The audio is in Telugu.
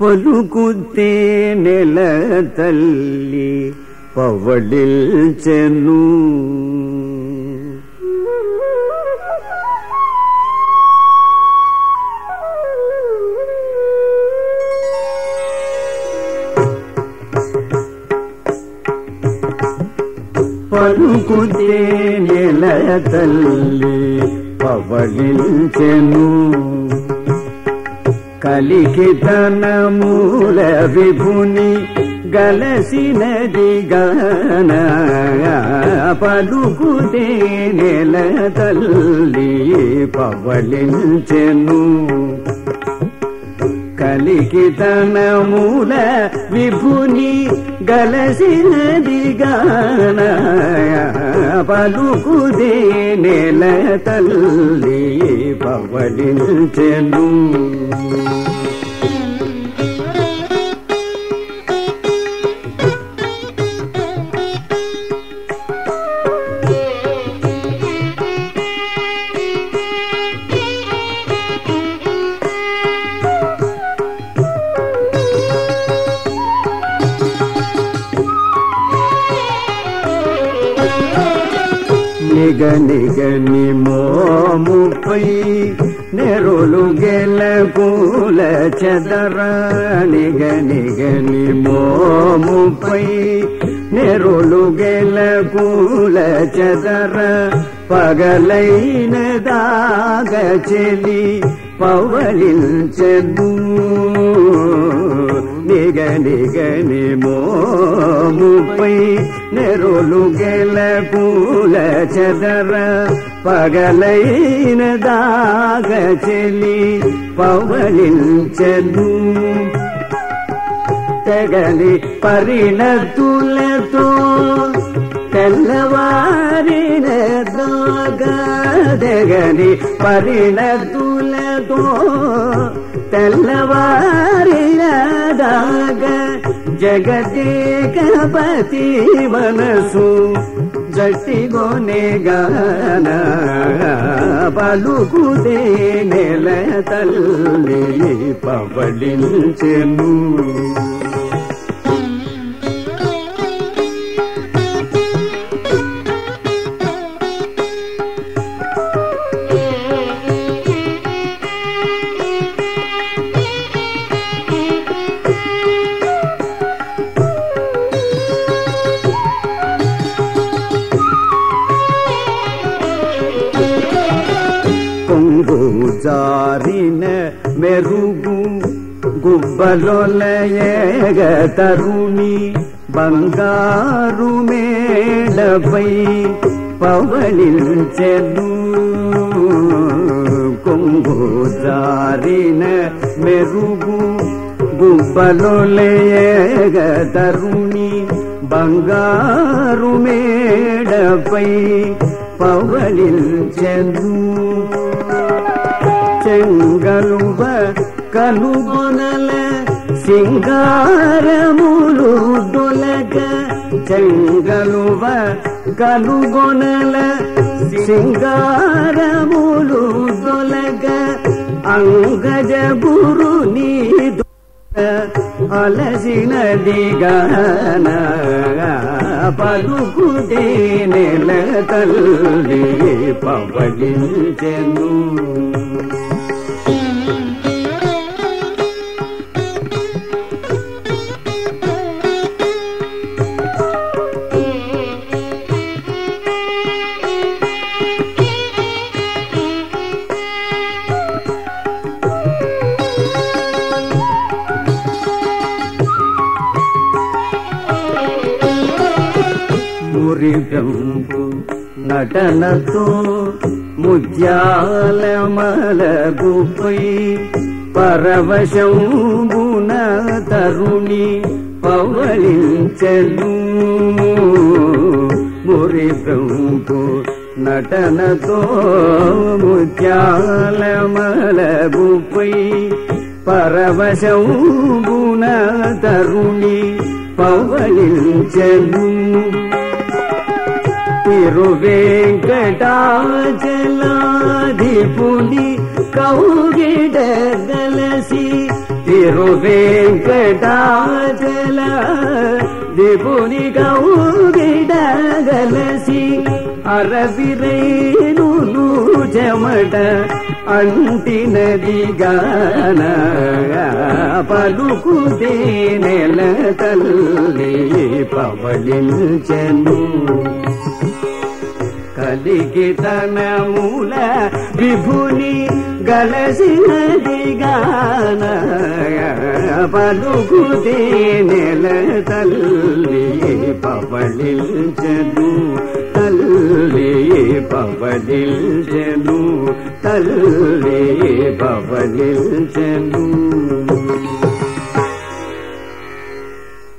పలుకుతే నెల తల్లి పవడిల్చెను పలుకుతే నెల తల్లి పవడిల్చెను కలికి ధనమూల విభుని గలసినది గన పలుకుతే నెల తల్లి పవళించెను. కలికి మూల విభుని గలసినది గాన పలుకుదే నెల తల్లి పవలించెను నిగని మోముపై నెరులు గెల కూల చెదర నిగ నిగని మోముపై నెరులు గెల కూల చెదర పగలైన దాగ చెలి పవలించదు నిగ నిగని మోముపై నెరులు గెల పూల చెదర పగలైన దాగ చెలి పవలించను తెగలి పరిణతులతో తెల్లవారిన దాగ తెగలి పరిణతులతో తెల్లవారిన దాగ జగదేకపతి మనసు జట్టిగోనే గాన పలుకుదే నెల తల్లి పవళించెను. మెరుగు గుబ్బలొలయగ తరుణి బంగారు మేడపై పవళించెను. కొంగు జారిన మెరుగు గుబ్బలొలయగ తరుణి బంగారు మేడపై పవళించెను. చెంగు కనుగొనల సింగారములు దొలక చెంగలువ కనుగొనల సింగారములు దొలక అంగజ గురు నీ అలసినది గాన పలుకుదే నెల తల్లి పవళించెను మురిగంపు నటనతో ముత్యాల మలగుపై పరవశంబున తరుణి పవళించను. మురిగంపు నటనతో ముత్యాల మలగుపై పరవశంబున తరుణి పవళించను. తిరువేంకటాచలాధిపుని కౌగిడ గలసి తిరువేంకటాచల విభుని గౌగిడగలసి అరవిరేను చెమట అంటినది గాన పలుకుతే నెల తల్లి పవళించను. కలిగి విభుని గలసినది గాన పలుకుతే నెల తల్లి పవళించను తల్లి పవళించను తల్లి పవళించను.